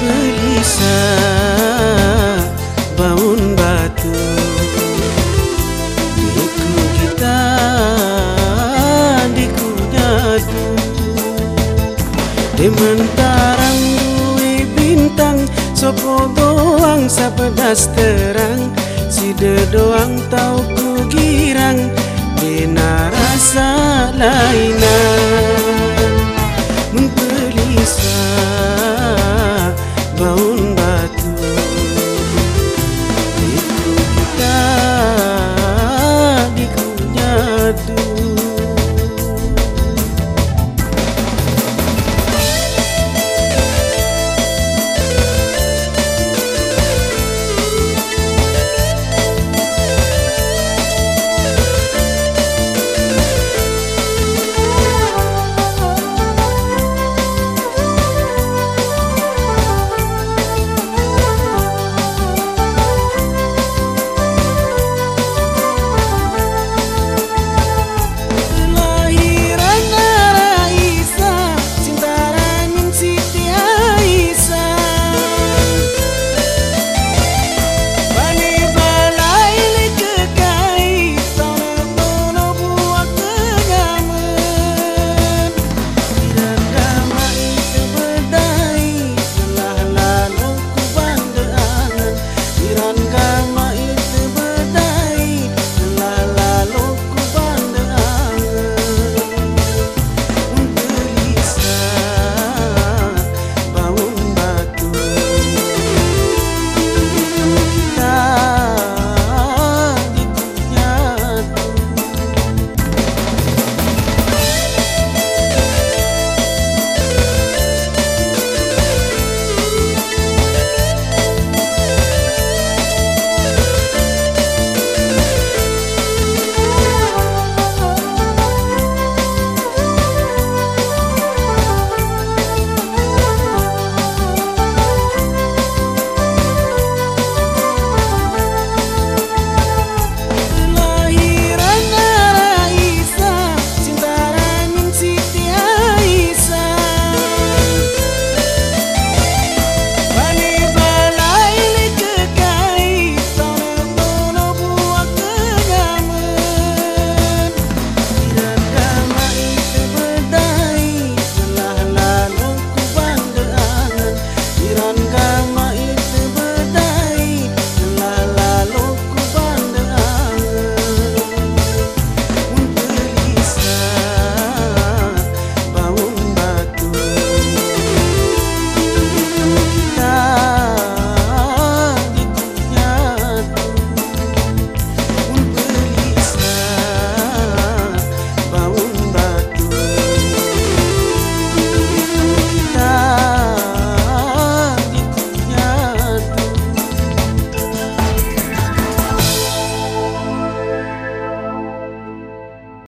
pelisa Baun batu. Diku kita Diku jatuh. Dementarang duwe bintang Sopo doang sapedas terang. Si doang tau ku girang Dina rasa lain